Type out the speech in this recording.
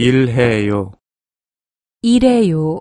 일해요. 일해요.